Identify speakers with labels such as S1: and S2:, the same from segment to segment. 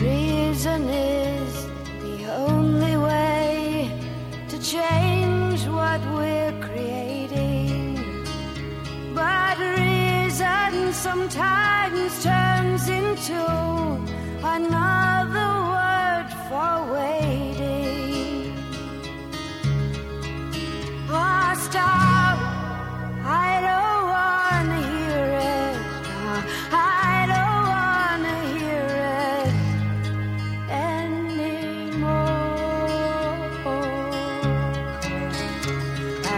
S1: Reason is the only way to change what we're creating. But reason sometimes turns into another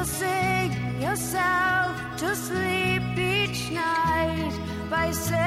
S1: You sing yourself to sleep each night by saying.